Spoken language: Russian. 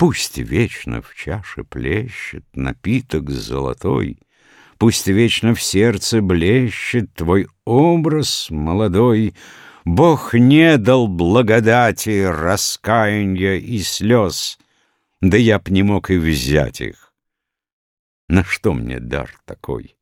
Пусть вечно в чаше плещет напиток золотой, Пусть вечно в сердце блещет твой образ молодой, Бог не дал благодати, раскаяния и слез, Да я б не мог и взять их. На что мне дар такой?